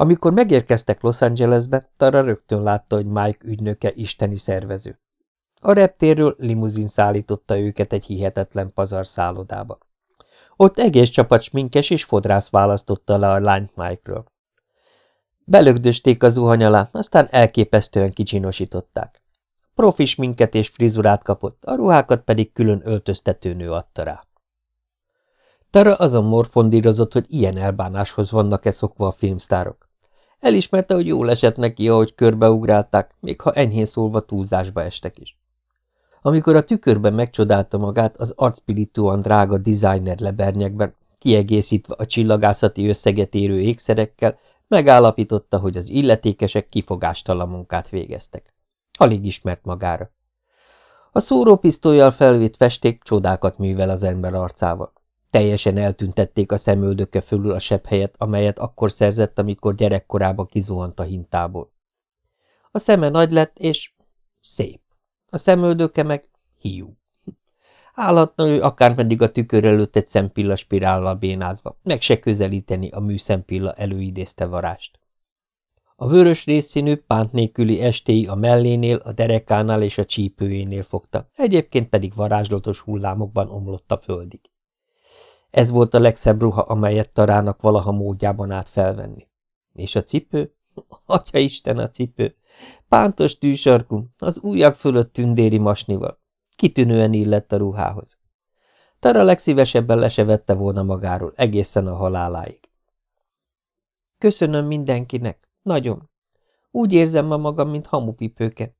Amikor megérkeztek Los Angelesbe, Tara rögtön látta, hogy Mike ügynöke isteni szervező. A reptérről limuzin szállította őket egy hihetetlen pazar szállodába. Ott egész csapat sminkes és fodrász választotta le a lányt Mike-ről. Belögdösték a zuhany alá, aztán elképesztően kicsinosították. Profis minket és frizurát kapott, a ruhákat pedig külön öltöztetőnő adta rá. Tara azon morfondírozott, hogy ilyen elbánáshoz vannak-e szokva a filmsztárok. Elismerte, hogy jól esett neki, ahogy körbeugrálták, még ha enyhén szólva túlzásba estek is. Amikor a tükörben megcsodálta magát az arcpilítóan drága designer lebernyekben, kiegészítve a csillagászati összeget érő ékszerekkel, megállapította, hogy az illetékesek kifogástalan munkát végeztek. Alig ismert magára. A szórópisztolyjal felvét festék csodákat művel az ember arcával. Teljesen eltüntették a szemöldöke fölül a sebb helyet, amelyet akkor szerzett, amikor gyerekkorában kizuhant a hintából. A szeme nagy lett, és szép. A szemöldöke meg hiú. Állhatna ő akármeddig a tükör előtt egy szempilla spirállal bénázva, meg se közelíteni a műszempilla előidézte varást. A vörös részszínű, pánt nélküli estéi a mellénél, a derekánál és a csípőjénél fogta, egyébként pedig varázslatos hullámokban omlott a földig. Ez volt a legszebb ruha, amelyet Tarának valaha módjában át felvenni. És a cipő? Atya Isten a cipő! Pántos tűsarkú, az ujjak fölött tündéri masnival. Kitűnően illett a ruhához. Tara legszívesebben lesevette volna magáról, egészen a haláláig. Köszönöm mindenkinek, nagyon. Úgy érzem ma magam, mint hamupipőke.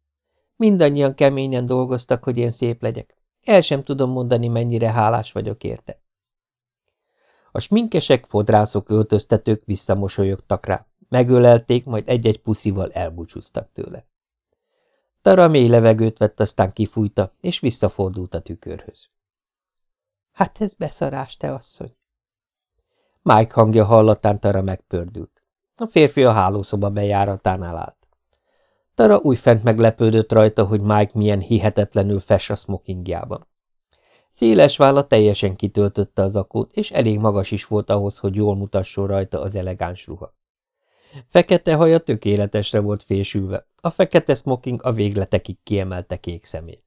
Mindannyian keményen dolgoztak, hogy én szép legyek. El sem tudom mondani, mennyire hálás vagyok érte. A sminkesek, fodrászok, öltöztetők visszamosolyogtak rá, megölelték, majd egy-egy puszival elbúcsúztak tőle. Tara mély levegőt vett, aztán kifújta, és visszafordult a tükörhöz. Hát ez beszarás, te asszony! Mike hangja hallatán Tara megpördült. A férfi a hálószoba bejáratánál állt. Tara újfent meglepődött rajta, hogy Mike milyen hihetetlenül fes a smokingjában. Széles válla teljesen kitöltötte az akót, és elég magas is volt ahhoz, hogy jól mutasson rajta az elegáns ruha. Fekete haja tökéletesre volt fésülve, a fekete smoking a végletekig kiemelte kék szemét.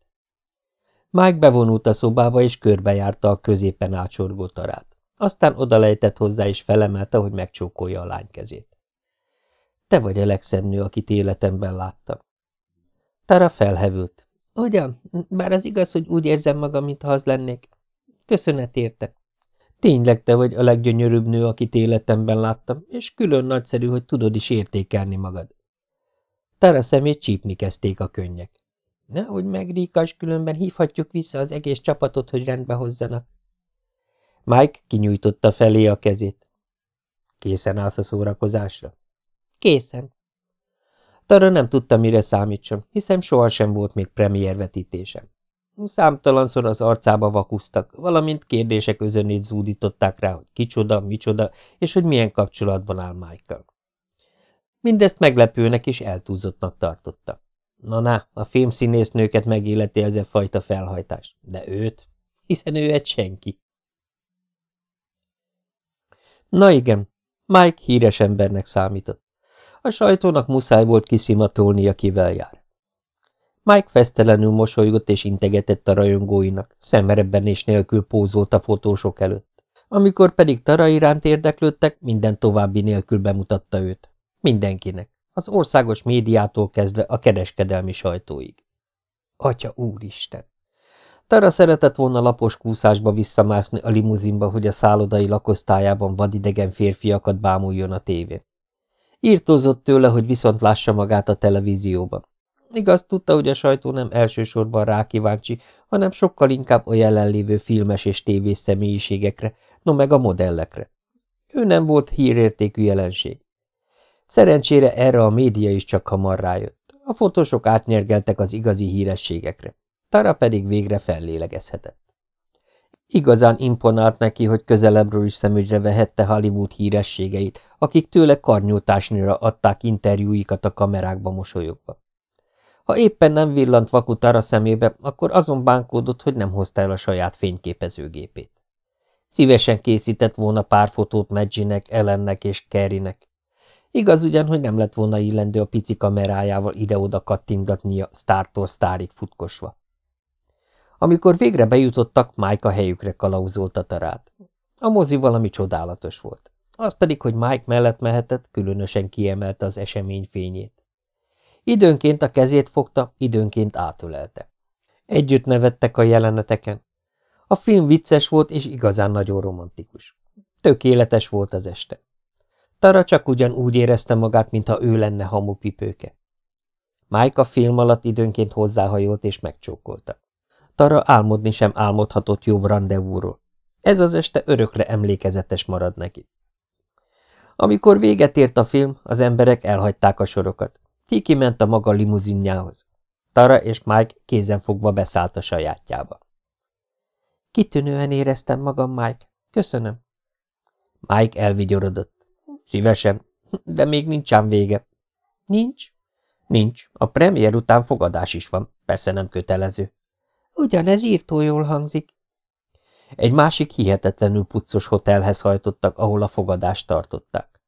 Mike bevonult a szobába, és körbejárta a középen átsorgó tarát. Aztán odalejtett hozzá, és felemelte, hogy megcsókolja a lány kezét. Te vagy a legszebb nő, akit életemben láttam. Tara felhevült. Ugyan, bár az igaz, hogy úgy érzem magam, mintha az lennék. Köszönet érte. Tényleg te vagy a leggyönyörűbb nő, akit életemben láttam, és külön nagyszerű, hogy tudod is értékelni magad. Tara szemét csípni kezdték a könnyek. Nehogy megríkas, különben hívhatjuk vissza az egész csapatot, hogy rendbe hozzanak. Mike kinyújtotta felé a kezét. Készen állsz a szórakozásra? Készen. Tara nem tudta, mire számítson, hiszen sohasem volt még premiervetítésem. Számtalanszor az arcába vakusztak, valamint kérdések özönét zúdították rá, hogy kicsoda, micsoda, és hogy milyen kapcsolatban áll Michael. Mindezt meglepőnek és eltúzottnak tartotta. Na-na, a filmszínésznőket megéleti ez a fajta felhajtás, de őt, hiszen ő egy senki. Na igen, Mike híres embernek számított. A sajtónak muszáj volt kiszimatolnia, kivel jár. Mike fesztelenül mosolygott és integetett a rajongóinak, és nélkül pózolt a fotósok előtt. Amikor pedig Tara iránt érdeklődtek, minden további nélkül bemutatta őt. Mindenkinek. Az országos médiától kezdve a kereskedelmi sajtóig. Atya úristen! Tara szeretett volna lapos kúszásba visszamászni a limuzinba, hogy a szállodai lakosztályában vadidegen férfiakat bámuljon a tévén. Írtózott tőle, hogy viszont lássa magát a televízióban. Igaz, tudta, hogy a sajtó nem elsősorban rá kíváncsi, hanem sokkal inkább a jelenlévő filmes és tévés személyiségekre, no meg a modellekre. Ő nem volt hírértékű jelenség. Szerencsére erre a média is csak hamar rájött. A fotósok átnyergeltek az igazi hírességekre. Tara pedig végre fellélegezhetett. Igazán imponált neki, hogy közelebbről is szemügyre vehette Hollywood hírességeit, akik tőle karnyújtásnyira adták interjúikat a kamerákba mosolyogva. Ha éppen nem villant vakutára szemébe, akkor azon bánkódott, hogy nem hozta el a saját fényképezőgépét. Szívesen készített volna pár fotót Medjinek, Ellennek és Kerrynek. Igaz ugyan, hogy nem lett volna illendő a pici kamerájával ide-oda kattingatnia sztártól sztárig futkosva. Amikor végre bejutottak, Mike a helyükre kalauzolt a tarát. A mozi valami csodálatos volt. Az pedig, hogy Mike mellett mehetett, különösen kiemelte az esemény fényét. Időnként a kezét fogta, időnként átölelte. Együtt nevettek a jeleneteken. A film vicces volt, és igazán nagyon romantikus. Tökéletes volt az este. Tara csak ugyan úgy érezte magát, mintha ő lenne hamupipőke. Mike a film alatt időnként hozzáhajolt és megcsókolta. Tara álmodni sem álmodhatott jobb rendezvúról. Ez az este örökre emlékezetes marad neki. Amikor véget ért a film, az emberek elhagyták a sorokat. Kiki ment a maga limuzinjához. Tara és Mike kézenfogva beszállt a sajátjába. Kitűnően éreztem magam, Mike. Köszönöm. Mike elvigyorodott. Szívesen, de még nincsán vége. Nincs? Nincs. A premier után fogadás is van. Persze nem kötelező. Ugyanez írtó jól hangzik. Egy másik hihetetlenül puccos hotelhez hajtottak, ahol a fogadást tartották.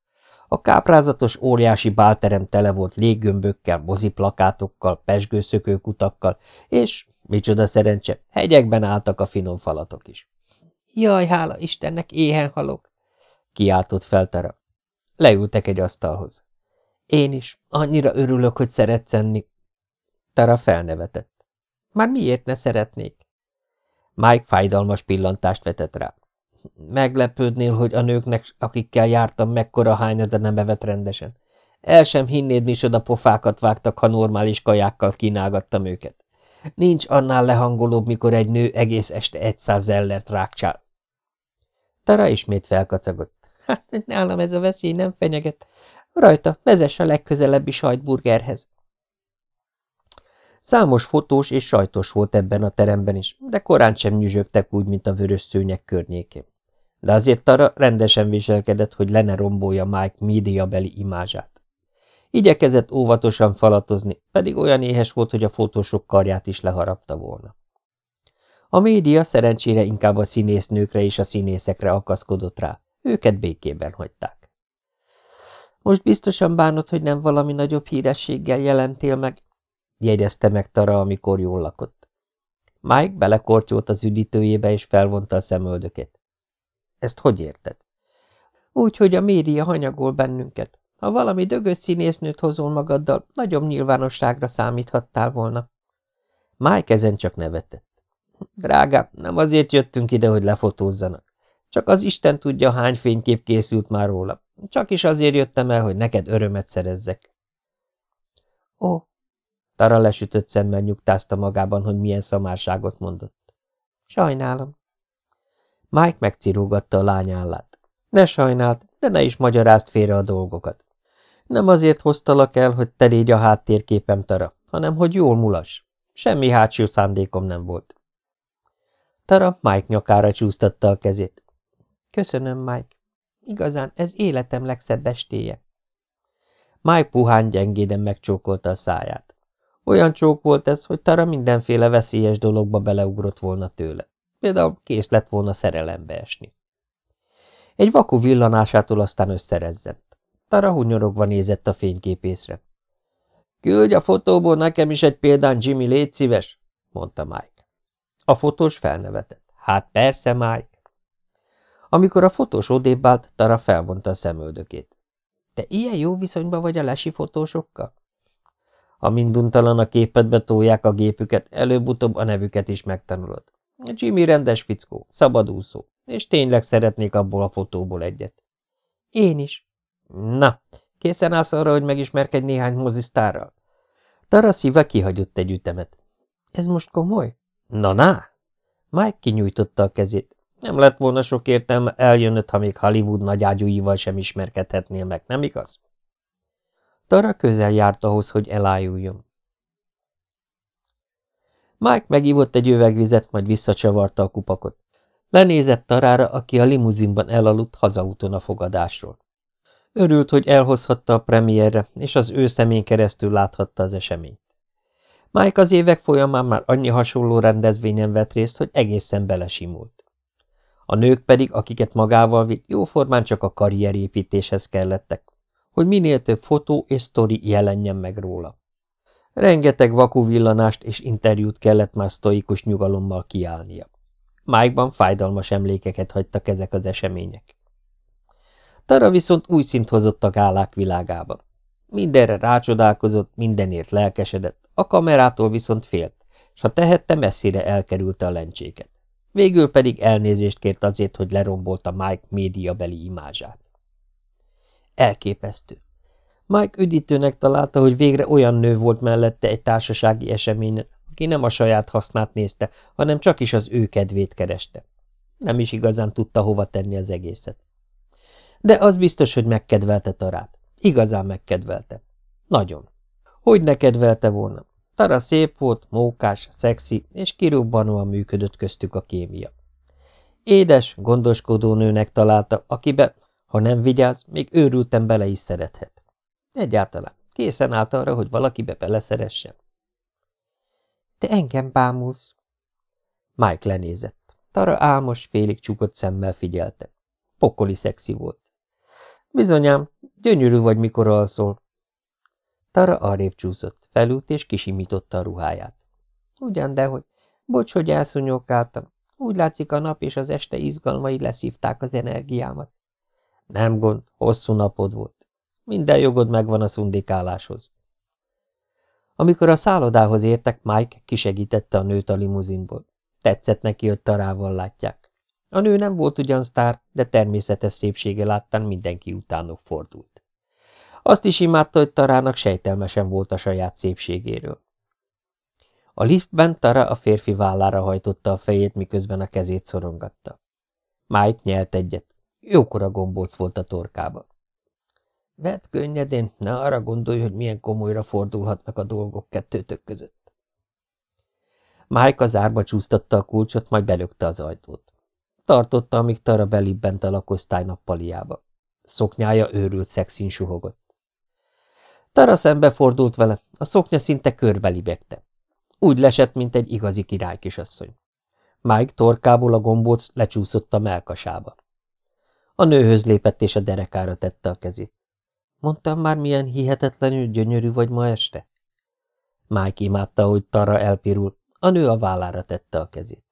A káprázatos óriási bálterem tele volt léggömbökkel, moziplakátokkal, pesgőszökőkutakkal, és, micsoda szerencse, hegyekben álltak a finom falatok is. Jaj, hála Istennek, éhen halok! kiáltott feltara. Leültek egy asztalhoz. Én is, annyira örülök, hogy szeretsz enni. Tara felnevetett. Már miért ne szeretnék? Mike fájdalmas pillantást vetett rá. Meglepődnél, hogy a nőknek, akikkel jártam, mekkora hányada nem evett rendesen. El sem hinnéd, micsoda pofákat vágtak, ha normális kajákkal kínálgattam őket. Nincs annál lehangolóbb, mikor egy nő egész este egyszáz zellert rákcsál. Tara ismét felkacagott. Hát nálam ez a veszély nem fenyeget. Rajta, vezess a legközelebbi sajtburgerhez. Számos fotós és sajtos volt ebben a teremben is, de korán sem nyüzsögtek úgy, mint a vörös szőnyek környékén. De azért Tara rendesen viselkedett, hogy le rombolja Mike médiabeli imázsát. Igyekezett óvatosan falatozni, pedig olyan éhes volt, hogy a fotósok karját is leharapta volna. A média szerencsére inkább a színésznőkre és a színészekre akaszkodott rá, őket békében hagyták. Most biztosan bánod, hogy nem valami nagyobb hírességgel jelentél meg, jegyezte meg Tara, amikor jól lakott. Mike belekortyolt az üdítőjébe, és felvonta a szemöldökét. Ezt hogy érted? Úgy, hogy a média hanyagol bennünket. Ha valami dögös színésznőt hozol magaddal, nagyobb nyilvánosságra számíthattál volna. Mike ezen csak nevetett. Drágám, nem azért jöttünk ide, hogy lefotózzanak. Csak az Isten tudja, hány fénykép készült már róla. Csak is azért jöttem el, hogy neked örömet szerezzek. Ó, Tara lesütött szemmel nyugtázta magában, hogy milyen szamárságot mondott. Sajnálom. Mike megcirógatta a lány állát. Ne sajnált, de ne is magyarázt félre a dolgokat. Nem azért hoztalak el, hogy te légy a háttérképem, Tara, hanem hogy jól mulas. Semmi hátsó szándékom nem volt. Tara Mike nyakára csúsztatta a kezét. Köszönöm, Mike. Igazán ez életem legszebb estéje. Mike puhán gyengéden megcsókolta a száját. Olyan csók volt ez, hogy Tara mindenféle veszélyes dologba beleugrott volna tőle. Például kész lett volna szerelembe esni. Egy vaku villanásától aztán összerezzent. Tara hunyorogva nézett a fényképészre. – Küldj a fotóból nekem is egy példán, Jimmy, légy szíves! – mondta Mike. A fotós felnevetett. – Hát persze, Mike! Amikor a fotós odébb állt, Tara felvonta a szemöldökét. – Te ilyen jó viszonyban vagy a lesi fotósokkal? Ha minduntalan a képedbe tolják a gépüket, előbb-utóbb a nevüket is megtanulod. Jimmy rendes fickó, szabadúszó, és tényleg szeretnék abból a fotóból egyet. Én is. Na, készen állsz arra, hogy megismerkedj néhány mozisztárral? Tara szíve kihagyott egy ütemet. Ez most komoly? Na, na! Mike kinyújtotta a kezét. Nem lett volna sok értelme eljönnöd, ha még Hollywood nagyágyúival sem ismerkedhetnél meg, nem igaz? Tara közel járt ahhoz, hogy elájuljon. Mike megívott egy üvegvizet, majd visszacsavarta a kupakot. Lenézett Tarára, aki a limuzinban elaludt hazaúton a fogadásról. Örült, hogy elhozhatta a premierre, és az ő szemén keresztül láthatta az eseményt. Mike az évek folyamán már annyi hasonló rendezvényen vett részt, hogy egészen belesimult. A nők pedig, akiket magával vitt, jóformán csak a karrierépítéshez kellettek, hogy minél több fotó és sztori jelenjen meg róla. Rengeteg vakú villanást és interjút kellett már sztoikus nyugalommal kiállnia. Májkban fájdalmas emlékeket hagytak ezek az események. Tara viszont új szint hozott a gálák világába. Mindenre rácsodálkozott, mindenért lelkesedett, a kamerától viszont félt, s ha tehette, messzire elkerülte a lencséket. Végül pedig elnézést kért azért, hogy lerombolta Mike médiabeli imázsát. Elképesztő. Mike üdítőnek találta, hogy végre olyan nő volt mellette egy társasági eseményen, aki nem a saját hasznát nézte, hanem csak is az ő kedvét kereste. Nem is igazán tudta hova tenni az egészet. De az biztos, hogy megkedvelte Tarát. Igazán megkedvelte. Nagyon. Hogy ne kedvelte volna? Tara szép volt, mókás, szexi, és kirúbbanóan működött köztük a kémia. Édes, gondoskodó nőnek találta, akibe, ha nem vigyáz, még őrültem bele is szerethet. Egyáltalán készen állt arra, hogy valakibe beleszeressen. Te engem bámulsz. Mike lenézett. Tara álmos, félig csukott szemmel figyelte. Pokoli szexi volt. Bizonyám, gyönyörű vagy, mikor alszol. Tara arrébb csúszott, felült és kisimította a ruháját. Ugyan, dehogy. Bocs, hogy elszonyókáltam. Úgy látszik, a nap és az este izgalmai leszívták az energiámat. Nem gond, hosszú napod volt. Minden jogod megvan a szundikáláshoz. Amikor a szállodához értek, Mike kisegítette a nőt a limuzinból. Tetszett neki, hogy tarával látják. A nő nem volt ugyan sztár, de természetes szépsége láttán mindenki utánok fordult. Azt is imádta, hogy Tarának sejtelmesen volt a saját szépségéről. A liftben Tara a férfi vállára hajtotta a fejét, miközben a kezét szorongatta. Mike nyelt egyet. Jókora gombóc volt a torkába. Vedd könnyedén, ne arra gondolj, hogy milyen komolyra fordulhatnak a dolgok kettőtök között. Mike az árba csúsztatta a kulcsot, majd belökte az ajtót. Tartotta, amíg Tara belibbent a lakosztály nappaliába. Szoknyája őrült szexin suhogott. Tara szembefordult vele, a szoknya szinte körbelibegte. Úgy lesett, mint egy igazi királykisasszony. Mike torkából a gombóc lecsúszott a melkasába. A nőhöz lépett és a derekára tette a kezét. Mondtam már, milyen hihetetlenül gyönyörű vagy ma este? Mike imádta, hogy Tara elpirul, a nő a vállára tette a kezét.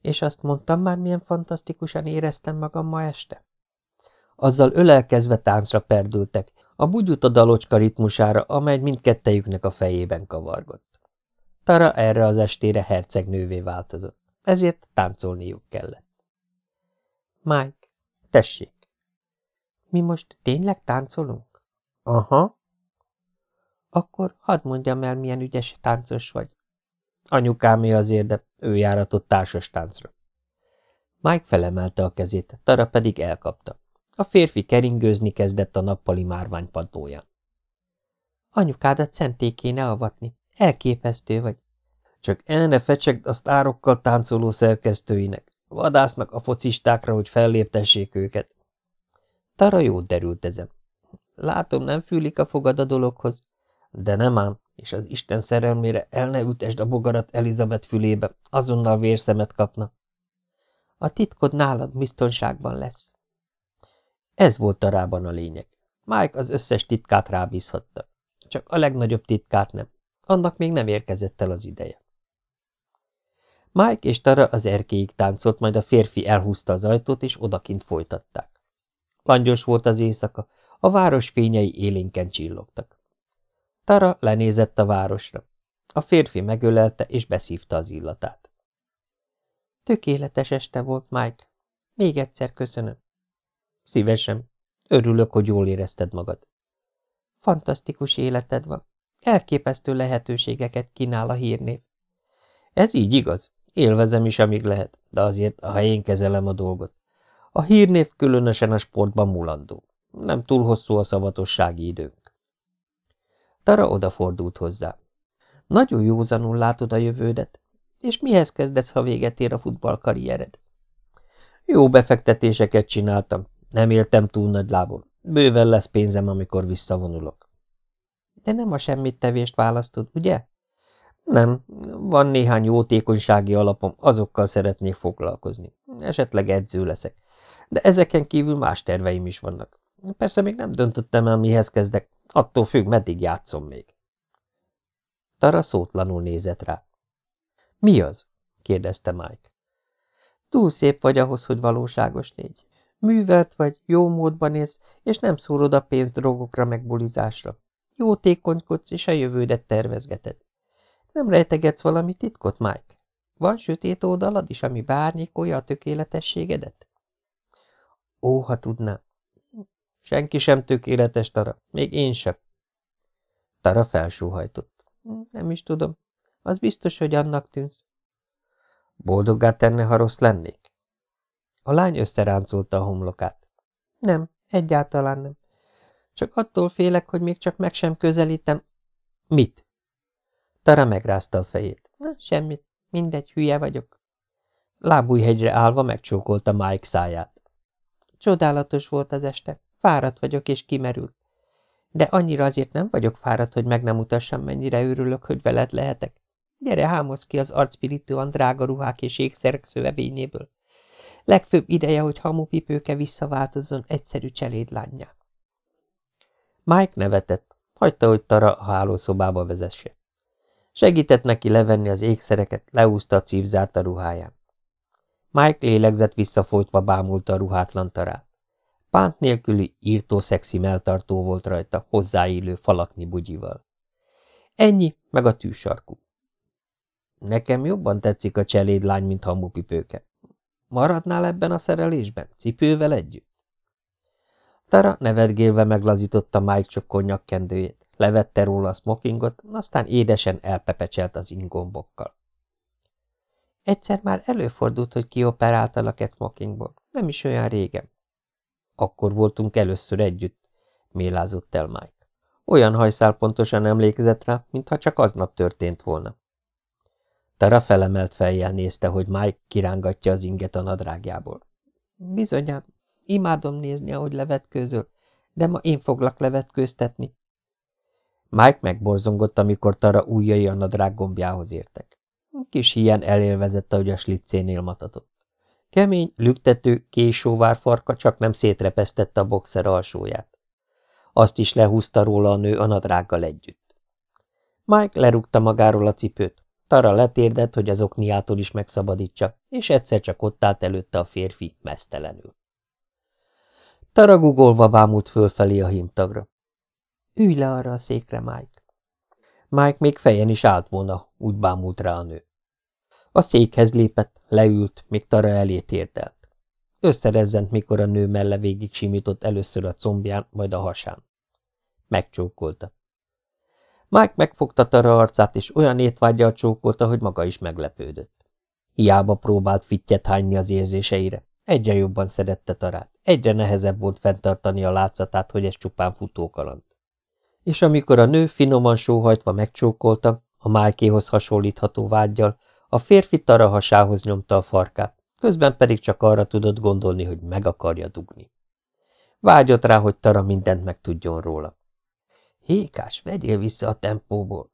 És azt mondtam már, milyen fantasztikusan éreztem magam ma este? Azzal ölelkezve táncra perdültek, a bugyuta dalocska ritmusára, amely mindkettejüknek a fejében kavargott. Tara erre az estére hercegnővé változott, ezért táncolniuk kellett. Mike, tessék! Mi most tényleg táncolunk? Aha. Akkor hadd mondjam el, milyen ügyes táncos vagy. Anyukámé azért, de ő járatott társas táncra. Mike felemelte a kezét, Tara pedig elkapta. A férfi keringőzni kezdett a nappali márvány padlóján. Anyukádat szenté kéne avatni. Elképesztő vagy. Csak el ne fecsegd azt árokkal táncoló szerkesztőinek. Vadásznak a focistákra, hogy felléptessék őket. Tara jót derült ezen. Látom, nem fűlik a fogad a dologhoz. De nem ám, és az Isten szerelmére el ne ütesd a bogarat Elizabeth fülébe, azonnal vérszemet kapna. A titkod nálad biztonságban lesz. Ez volt Tarában a lényeg. Mike az összes titkát rábízhatta. Csak a legnagyobb titkát nem. Annak még nem érkezett el az ideje. Mike és Tara az erkéig táncolt, majd a férfi elhúzta az ajtót, és odakint folytatták. Langyos volt az éjszaka, a város fényei élénken csillogtak. Tara lenézett a városra. A férfi megölelte és beszívta az illatát. Tökéletes este volt, Mike. Még egyszer köszönöm. Szívesen. Örülök, hogy jól érezted magad. Fantasztikus életed van. Elképesztő lehetőségeket kínál a hírnév. Ez így igaz. Élvezem is, amíg lehet, de azért a helyén kezelem a dolgot. A hírnév különösen a sportban mulandó. Nem túl hosszú a szavatossági időnk. Tara odafordult hozzá. Nagyon józanul látod a jövődet, és mihez kezdesz, ha véget ér a futballkarriered? Jó befektetéseket csináltam, nem éltem túl nagy lábon. Bőven lesz pénzem, amikor visszavonulok. De nem a semmit tevést választod, ugye? Nem, van néhány jótékonysági alapom, azokkal szeretnék foglalkozni. Esetleg edző leszek. De ezeken kívül más terveim is vannak. Persze még nem döntöttem el, mihez kezdek. Attól függ, meddig játszom még. Tara szótlanul nézett rá. Mi az? kérdezte Mike. Túl szép vagy ahhoz, hogy valóságos légy. Művelt vagy, jó módban élsz, és nem szórod a pénzt drogokra meg bulizásra. Jótékonykodsz, és a jövődet tervezgeted. Nem rejtegetsz valami titkot, Mike? Van sötét oldalad is, ami bárnyékolja a tökéletességedet? Ó, ha tudnám. Senki sem tökéletes, Tara, még én sem. Tara felsóhajtott. Nem is tudom. Az biztos, hogy annak tűnsz. Boldoggá tenne, ha rossz lennék? A lány összeráncolta a homlokát. Nem, egyáltalán nem. Csak attól félek, hogy még csak meg sem közelítem. Mit? Tara megrázta a fejét. Na, semmit. Mindegy, hülye vagyok. Lábújhegyre állva megcsókolta Mike száját. Csodálatos volt az este. Fáradt vagyok és kimerült. De annyira azért nem vagyok fáradt, hogy meg nem mutassam, mennyire örülök, hogy veled lehetek. Gyere, hámoz ki az arcspiritőan drága ruhák és ékszerek szövevényéből. Legfőbb ideje, hogy hamupipőke visszaváltozzon egyszerű cselédlányjá. Mike nevetett, hagyta, hogy Tara a hálószobába vezesse. Segített neki levenni az ékszereket, leúzta a cívzárt a ruháján. Mike lélegzett visszafolytva bámulta a ruhátlan tarát. Pánt nélküli, írtó szexi melltartó volt rajta, hozzáillő falakni bugyival. Ennyi, meg a tűsarkú. Nekem jobban tetszik a cselédlány, mint hamupipőke. Maradnál ebben a szerelésben, cipővel együtt? Tara nevetgélve meglazította Mike csokor nyakkendőjét, levette róla a smokingot, aztán édesen elpepecselt az ingombokkal. Egyszer már előfordult, hogy kioperáltalak egy smokingból, nem is olyan régen. Akkor voltunk először együtt, mélázott el Mike. Olyan hajszál pontosan emlékezett rá, mintha csak aznap történt volna. Tara felemelt fejjel nézte, hogy Mike kirángatja az inget a nadrágjából. Bizonyám, imádom nézni, ahogy levetkőzöl, de ma én foglak levetkőztetni. Mike megborzongott, amikor Tara ujjai a nadrág gombjához értek. Kis hián elélvezette, hogy a slicénél matatott. Kemény, lüktető, késóvár farka csak nem szétrepesztette a boxer alsóját. Azt is lehúzta róla a nő a nadrággal együtt. Mike lerúgta magáról a cipőt, Tara letérdett, hogy az okniától is megszabadítsa, és egyszer csak ott állt előtte a férfi mesztelenül. Tara gugolva bámult fölfelé a hímtagra. Ülj le arra a székre, Mike. Mike még fejen is állt volna, úgy bámult rá a nő. A székhez lépett, leült, még Tara elé térdelt. Összerezzent, mikor a nő melle végig simított először a combján, majd a hasán. Megcsókolta. Mike megfogta Tara arcát, és olyan étvágyjal csókolta, hogy maga is meglepődött. Hiába próbált fittyet hányni az érzéseire. Egyre jobban szerette Tarát, egyre nehezebb volt fenntartani a látszatát, hogy ez csupán futókaland. És amikor a nő finoman sóhajtva megcsókolta, a Májkéhoz hasonlítható vágyjal, a férfi Tara hasához nyomta a farkát, közben pedig csak arra tudott gondolni, hogy meg akarja dugni. Vágyott rá, hogy Tara mindent megtudjon róla. Hékás, vegyél vissza a tempóból!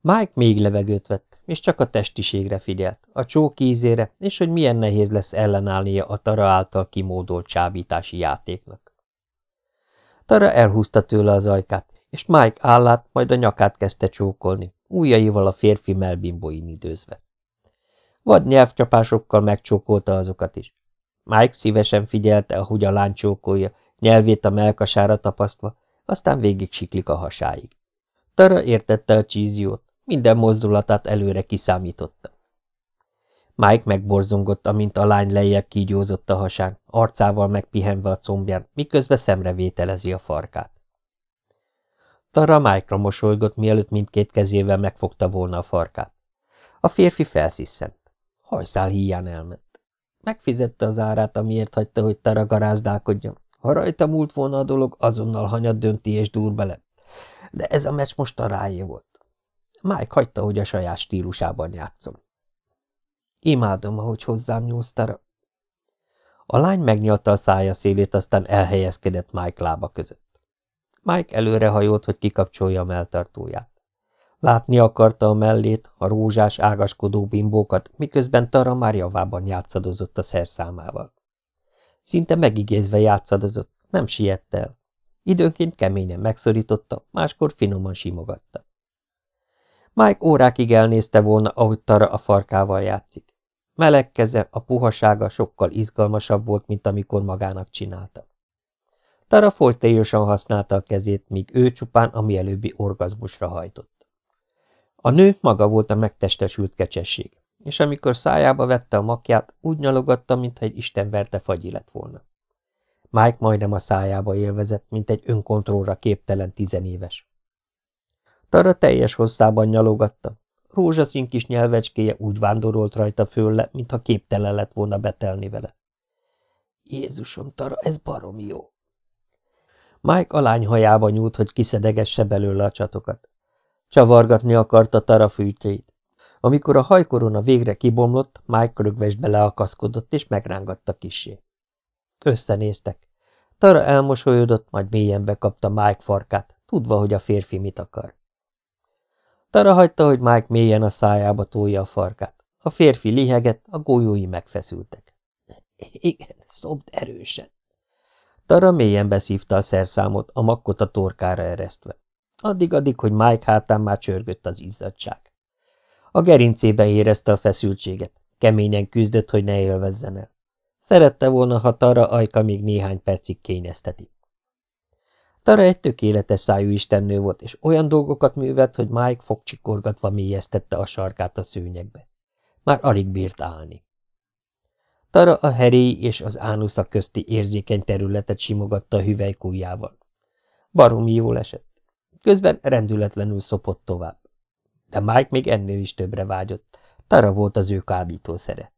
Mike még levegőt vett, és csak a testiségre figyelt, a csók ízére, és hogy milyen nehéz lesz ellenállnia a Tara által kimódolt csábítási játéknak. Tara elhúzta tőle az ajkát, és Mike állát, majd a nyakát kezdte csókolni, ujjaival a férfi melbimbóin időzve. Vad nyelvcsapásokkal megcsókolta azokat is. Mike szívesen figyelte, ahogy a lány csókolja, nyelvét a melkasára tapasztva, aztán végig siklik a hasáig. Tara értette a csíziót, minden mozdulatát előre kiszámította. Mike megborzongott, amint a lány lejjebb kígyózott a hasán, arcával megpihenve a combján, miközben szemrevételezi a farkát. Tara Mike-ra mosolygott, mielőtt mindkét kezével megfogta volna a farkát. A férfi felsziszent. Hajszál híján elment. Megfizette az árát, amiért hagyta, hogy Tara garázdálkodjon. Ha rajta múlt volna a dolog, azonnal hanyat dönti és dur bele. De ez a meccs most a rájé volt. Mike hagyta, hogy a saját stílusában játszom. Imádom, ahogy hozzám nyúlsz, Tara. A lány megnyalta a szája szélét, aztán elhelyezkedett Mike lába között. Mike előrehajolt, hogy kikapcsolja a melltartóját. Látni akarta a mellét, a rózsás ágaskodó bimbókat, miközben Tara már javában játszadozott a szerszámával. Szinte megigézve játszadozott, nem siette el. Időnként keményen megszorította, máskor finoman simogatta. Mike órákig elnézte volna, ahogy Tara a farkával játszik. Meleg keze, a puhasága sokkal izgalmasabb volt, mint amikor magának csinálta. Tara folytélyosan használta a kezét, míg ő csupán a mielőbbi orgazmusra hajtott. A nő maga volt a megtestesült kecsesség, és amikor szájába vette a makját, úgy nyalogatta, mintha egy isten verte fagyi lett volna. Mike majdnem a szájába élvezett, mint egy önkontrollra képtelen tizenéves. Tara teljes hosszában nyalogatta. Rózsaszín kis nyelvecskéje úgy vándorolt rajta fölle, mintha képtelen lett volna betelni vele. Jézusom, Tara, ez barom jó! Mike a lány hajába nyúlt, hogy kiszedegesse belőle a csatokat. Csavargatni akarta Tara fűtjeit. Amikor a hajkorona végre kibomlott, Mike rögvesbe leakaszkodott és megrángatta kissé. Összenéztek. Tara elmosolyodott, majd mélyen bekapta Mike farkát, tudva, hogy a férfi mit akar. Tara hagyta, hogy Mike mélyen a szájába tolja a farkát. A férfi lihegett, a golyói megfeszültek. Igen, szobd erősen. Tara mélyen beszívta a szerszámot, a makkot a torkára eresztve. Addig-addig, hogy Mike hátán már csörgött az izzadság. A gerincébe érezte a feszültséget, keményen küzdött, hogy ne élvezzen el. Szerette volna, ha Tara ajka még néhány percig kényezteti. Tara egy tökéletes szájú istennő volt, és olyan dolgokat művelt, hogy Mike fogcsikorgatva mélyeztette a sarkát a szőnyegbe. Már alig bírt állni. Tara a heréi és az ánusza közti érzékeny területet simogatta a hüvelykújjával. Baromi jól esett. Közben rendületlenül szopott tovább. De Mike még ennél is többre vágyott. Tara volt az ő kábítószere.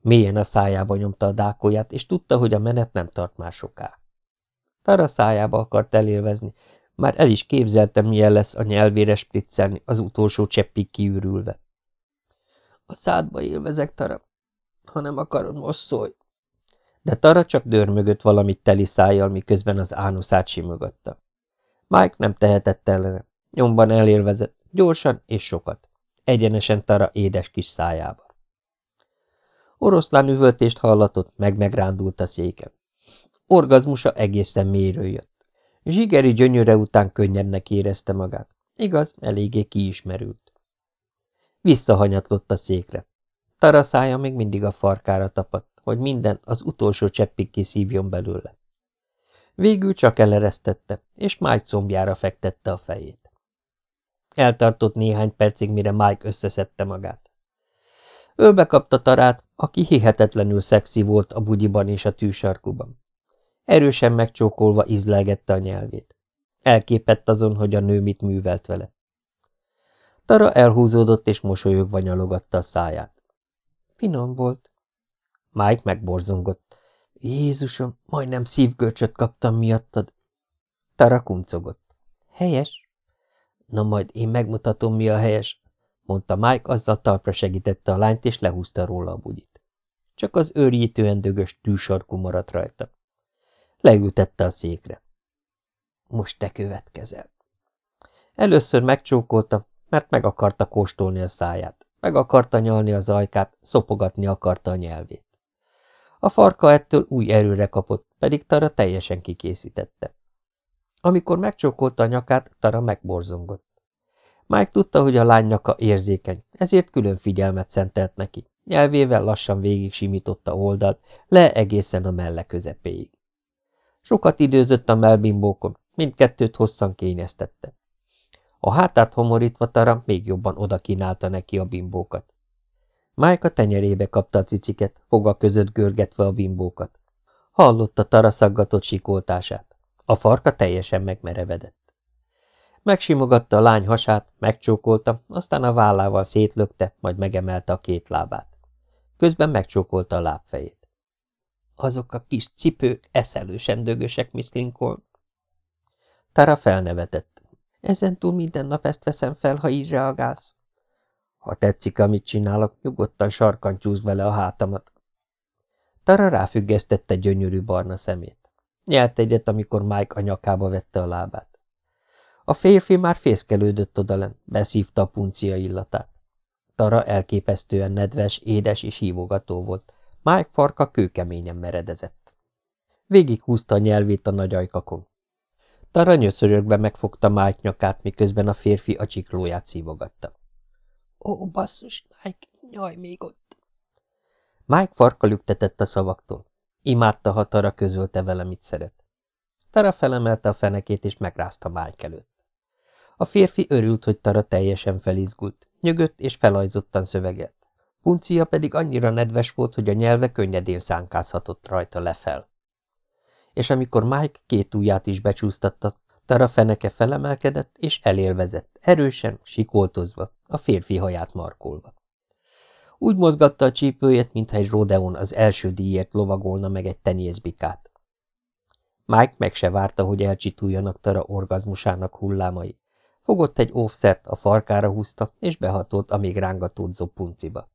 Mélyen a szájába nyomta a dákóját, és tudta, hogy a menet nem tart már soká. Tara szájába akart elélvezni, már el is képzeltem, milyen lesz a nyelvére spriccelni, az utolsó cseppig kiürülve. A szádba élvezek, Tara, ha nem akarod, most szólj. De Tara csak dörmögött valamit teli szájjal, miközben az ánuszát simogatta. Mike nem tehetett ellene. Nyomban elélvezett, gyorsan és sokat. Egyenesen Tara édes kis szájába. Oroszlán üvöltést hallatott, meg megrándult a széken. Orgazmusa egészen mélyről jött. Zsigeri gyönyöre után könnyebbnek érezte magát. Igaz, eléggé kiismerült. Visszahanyatlott a székre. Tara szája még mindig a farkára tapadt, hogy minden az utolsó cseppig kiszívjon belőle. Végül csak eleresztette, és Mike combjára fektette a fejét. Eltartott néhány percig, mire Mike összeszedte magát. Ölbe kapta Tarát, aki hihetetlenül szexi volt a bugyiban és a tűsarkuban. Erősen megcsókolva ízlelgette a nyelvét. Elképett azon, hogy a nő mit művelt vele. Tara elhúzódott és mosolyogva nyalogatta a száját. Finom volt. Mike megborzongott. Jézusom, majdnem szívgörcsöt kaptam miattad. Tara kuncogott. Helyes? Na majd én megmutatom, mi a helyes, mondta Mike, azzal talpra segítette a lányt, és lehúzta róla a bugyit. Csak az őrjítően dögös tűsarkú maradt rajta. Leültette a székre. Most te következel. Először megcsókolta, mert meg akarta kóstolni a száját. Meg akarta nyalni az ajkát, szopogatni akarta a nyelvét. A farka ettől új erőre kapott, pedig Tara teljesen kikészítette. Amikor megcsókolta a nyakát, Tara megborzongott. Mike tudta, hogy a lány nyaka érzékeny, ezért külön figyelmet szentelt neki. Nyelvével lassan végig simította oldalt, le egészen a melle közepéig. Sokat időzött a melbimbókon, mindkettőt hosszan kényeztette. A hátát homorítva Tara még jobban oda kínálta neki a bimbókat. Mike a tenyerébe kapta a ciciket, foga között görgetve a bimbókat. Hallotta Tara szaggatott sikoltását. A farka teljesen megmerevedett. Megsimogatta a lány hasát, megcsókolta, aztán a vállával szétlökte, majd megemelte a két lábát. Közben megcsókolta a lábfejét. Azok a kis cipők eszelősen dögösek, Miss Lincoln. Tara felnevetett. Ezentúl minden nap ezt veszem fel, ha így reagálsz. Ha tetszik, amit csinálok, nyugodtan sarkantyúz vele a hátamat. Tara ráfüggesztette gyönyörű barna szemét. Nyelt egyet, amikor Mike a nyakába vette a lábát. A férfi már fészkelődött odalen, beszívta a puncia illatát. Tara elképesztően nedves, édes és hívogató volt. Mike farka kőkeményen meredezett. Végig húzta a nyelvét a nagy ajkakon. Tara nyöszörögve megfogta Mike nyakát, miközben a férfi a csiklóját szívogatta. – Ó, basszus, Mike, nyaj még ott! Mike farka lüktetett a szavaktól. Imádta, ha Tara közölte vele, mit szeret. Tara felemelte a fenekét, és megrázta Mike előtt. A férfi örült, hogy Tara teljesen felizgult, nyögött és felajzottan szövegelt. Puncia pedig annyira nedves volt, hogy a nyelve könnyedén szánkázhatott rajta lefel. És amikor Mike két ujját is becsúsztatta, Tara feneke felemelkedett, és elélvezett, erősen, sikoltozva, a férfi haját markolva. Úgy mozgatta a csípőjét, mintha egy rodeon az első díjért lovagolna meg egy tenyészbikát. Mike meg se várta, hogy elcsituljanak Tara orgazmusának hullámai. Fogott egy óvszert, a farkára húzta, és behatolt a még rángatódzó punciba.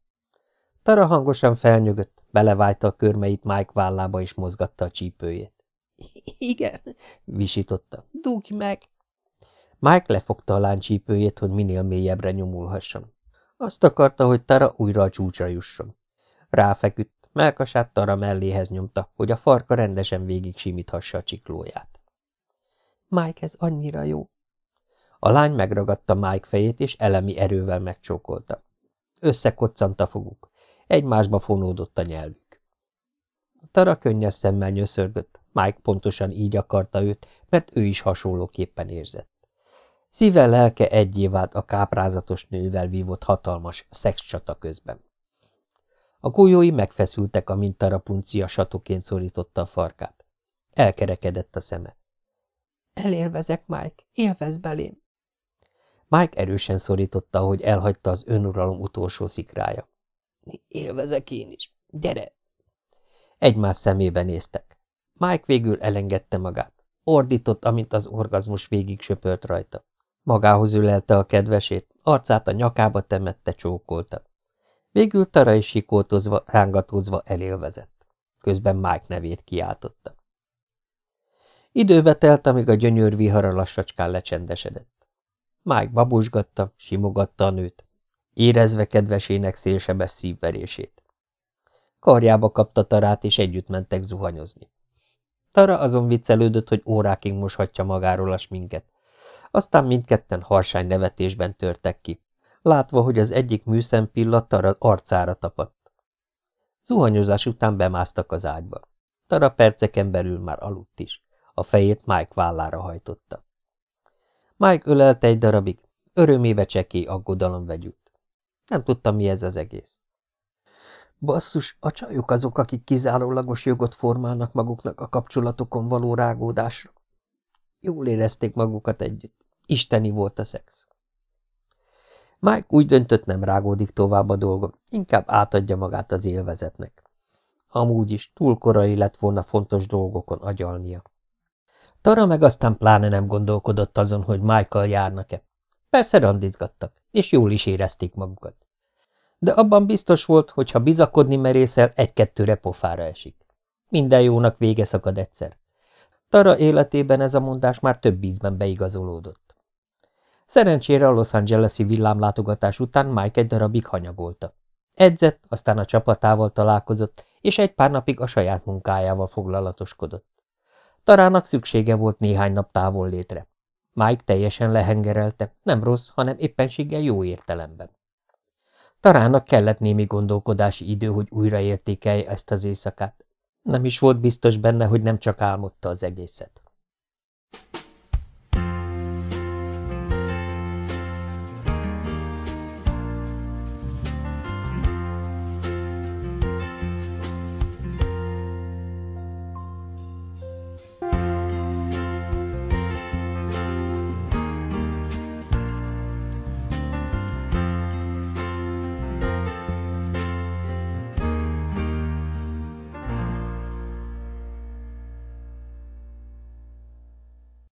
Tara hangosan felnyögött, belevájta a körmeit Mike vállába, és mozgatta a csípőjét. – Igen, visította. – Dugj meg! Mike lefogta a lány csípőjét, hogy minél mélyebbre nyomulhasson. Azt akarta, hogy Tara újra a csúcsra jusson. Ráfeküdt, melkasát Tara melléhez nyomta, hogy a farka rendesen végig simíthassa a csiklóját. Mike, ez annyira jó! A lány megragadta Mike fejét, és elemi erővel megcsókolta. Összekoccant a foguk. Egymásba fonódott a nyelvük. Tara könnyes szemmel nyöszörgött. Mike pontosan így akarta őt, mert ő is hasonlóképpen érzett. Szíve lelke egyé vált a káprázatos nővel vívott hatalmas szexcsata közben. A golyói megfeszültek, amint Tarapuncia satoként szorította a farkát. Elkerekedett a szeme. Elélvezek, Mike, élvez belém. Mike erősen szorította, hogy elhagyta az önuralom utolsó szikrája. Élvezek én is. Gyere! Egymás szemébe néztek. Mike végül elengedte magát. Ordított, amint az orgazmus végig söpört rajta. Magához ülelte a kedvesét, arcát a nyakába temette, csókolta. Végül Tara is sikoltozva, rángatózva elélvezett. Közben Mike nevét kiáltotta. Időbe telt, amíg a gyönyör vihara lassacskán lecsendesedett. Mike babusgatta, simogatta a nőt, érezve kedvesének szélsebes szívverését. Karjába kapta Tarát, és együtt mentek zuhanyozni. Tara azon viccelődött, hogy órákig moshatja magáról a sminket, aztán mindketten harsány nevetésben törtek ki, látva, hogy az egyik műszempilla Tara arcára tapadt. Zuhanyozás után bemásztak az ágyba. Tara perceken belül már aludt is. A fejét Mike vállára hajtotta. Mike ölelte egy darabig, örömébe csekély aggodalom vegyült. Nem tudtam, mi ez az egész. Basszus, a csajok azok, akik kizárólagos jogot formálnak maguknak a kapcsolatokon való rágódásra. Jól érezték magukat együtt. Isteni volt a szex. Mike úgy döntött, nem rágódik tovább a dolgon, inkább átadja magát az élvezetnek. Amúgy is túl korai lett volna fontos dolgokon agyalnia. Tara meg aztán pláne nem gondolkodott azon, hogy Michael járnak-e. Persze randizgattak, és jól is érezték magukat. De abban biztos volt, hogy ha bizakodni merészel, egy-kettőre pofára esik. Minden jónak vége szakad egyszer. Tara életében ez a mondás már több ízben beigazolódott. Szerencsére a Los Angeles-i villámlátogatás után Mike egy darabig hanyagolta. Edzett, aztán a csapatával találkozott, és egy pár napig a saját munkájával foglalatoskodott. Tarának szüksége volt néhány nap távol létre. Mike teljesen lehengerelte, nem rossz, hanem éppenséggel jó értelemben. Tarának kellett némi gondolkodási idő, hogy újraértékelje ezt az éjszakát. Nem is volt biztos benne, hogy nem csak álmodta az egészet.